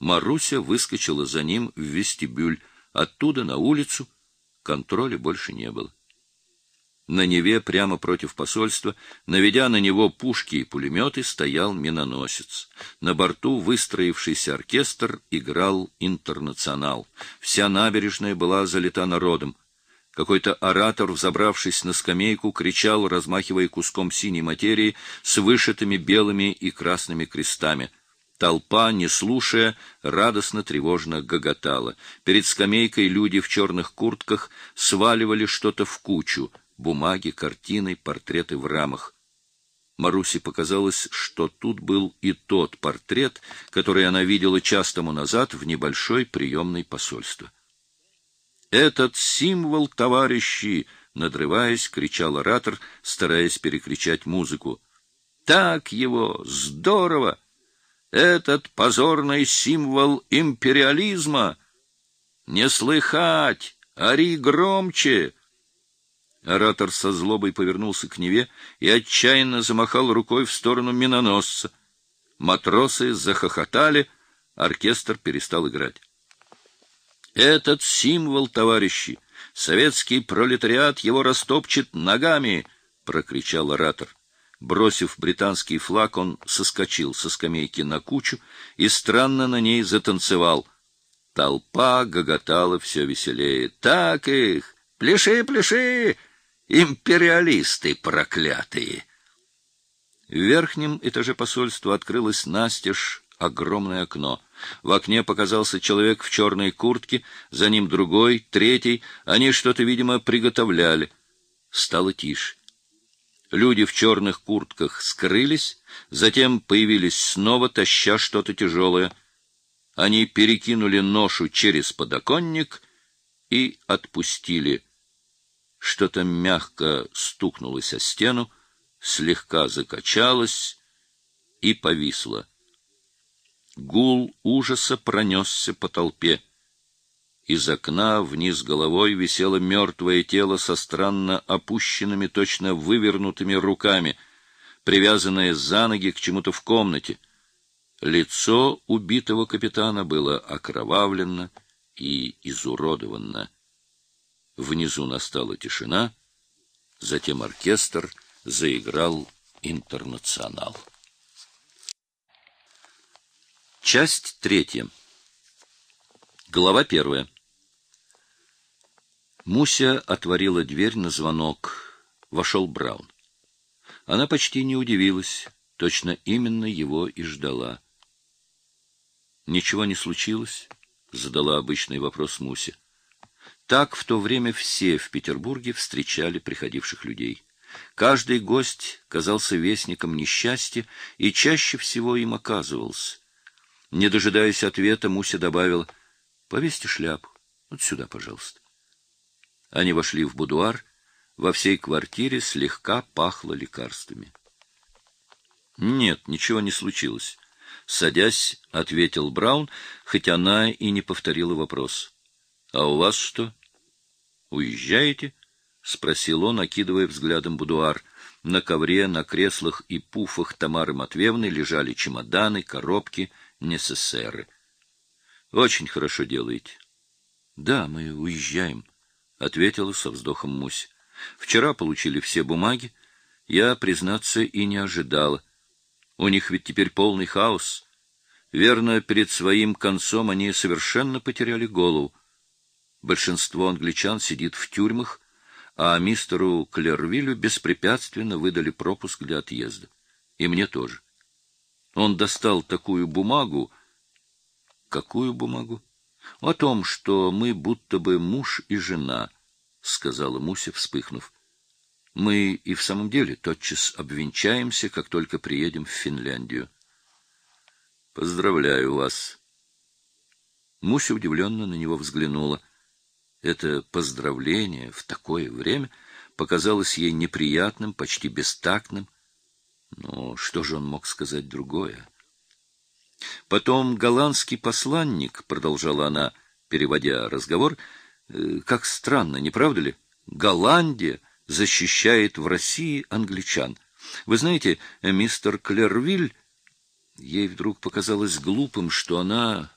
Маруся выскочила за ним в вестибюль, оттуда на улицу. Контроля больше не было. На Неве, прямо против посольства, наведя на него пушки и пулеметы, стоял миноносец. На борту выстроившийся оркестр играл «Интернационал». Вся набережная была залита народом. Какой-то оратор, взобравшись на скамейку, кричал, размахивая куском синей материи с вышитыми белыми и красными крестами. Толпа, не слушая, радостно-тревожно гоготала. Перед скамейкой люди в черных куртках сваливали что-то в кучу — бумаги, картины, портреты в рамах. Марусе показалось, что тут был и тот портрет, который она видела час тому назад в небольшой приемной посольства. «Этот символ, товарищи!» — надрываясь, кричал оратор, стараясь перекричать музыку. «Так его! Здорово! Этот позорный символ империализма! Не слыхать! Ари громче!» Оратор со злобой повернулся к Неве и отчаянно замахал рукой в сторону миноносца. Матросы захохотали, оркестр перестал играть. Этот символ, товарищи, советский пролетариат его растопчет ногами, прокричал оратор. Бросив британский флаг, он соскочил со скамейки на кучу и странно на ней затанцевал. Толпа гоготала все веселее. Так их, пляши, пляши, Империалисты проклятые! В верхнем этаже посольства открылось настежь огромное окно. В окне показался человек в черной куртке, за ним другой, третий. Они что-то, видимо, приготовляли. Стало тише. Люди в черных куртках скрылись, затем появились снова, таща что-то тяжелое. Они перекинули ношу через подоконник и отпустили что-то мягко стукнулось о стену, слегка закачалось и повисло. Гул ужаса пронесся по толпе. Из окна вниз головой висело мертвое тело со странно опущенными, точно вывернутыми руками, привязанное за ноги к чему-то в комнате. Лицо убитого капитана было окровавлено и изуродовано. Внизу настала тишина, затем оркестр заиграл интернационал. Часть третья. Глава первая. Муся отворила дверь на звонок. Вошел Браун. Она почти не удивилась, точно именно его и ждала. Ничего не случилось? задала обычный вопрос Муся. Так в то время все в Петербурге встречали приходивших людей. Каждый гость казался вестником несчастья и чаще всего им оказывался. Не дожидаясь ответа, Муся добавила, — Повесьте шляпу. Вот сюда, пожалуйста. Они вошли в будуар. Во всей квартире слегка пахло лекарствами. Нет, ничего не случилось. Садясь, ответил Браун, хоть она и не повторила вопрос. — А у вас что? — Уезжаете? спросил он, окидывая взглядом будуар. На ковре, на креслах и пуфах Тамары Матвеевны лежали чемоданы, коробки, несессеры. Очень хорошо делаете. Да, мы уезжаем, ответила со вздохом Мусь. Вчера получили все бумаги. Я, признаться, и не ожидала. У них ведь теперь полный хаос. Верно, перед своим концом они совершенно потеряли голову. Большинство англичан сидит в тюрьмах, а мистеру Клервилю беспрепятственно выдали пропуск для отъезда. И мне тоже. Он достал такую бумагу. Какую бумагу? О том, что мы будто бы муж и жена, сказала Муся, вспыхнув. Мы и в самом деле тотчас обвенчаемся, как только приедем в Финляндию. Поздравляю вас. Муся удивленно на него взглянула. Это поздравление в такое время показалось ей неприятным, почти бестактным. Но что же он мог сказать другое? Потом голландский посланник, продолжала она, переводя разговор, «э, как странно, не правда ли? Голландия защищает в России англичан. Вы знаете, мистер Клервиль Ей вдруг показалось глупым, что она